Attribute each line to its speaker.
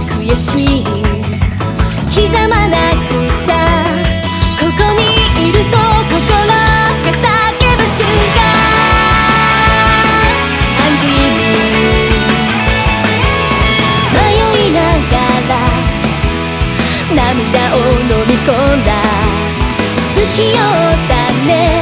Speaker 1: 悔しい刻まなくちゃここにいると心が叫ぶ瞬間。Angry me 迷いながら涙を飲み込んだ。不器用だね。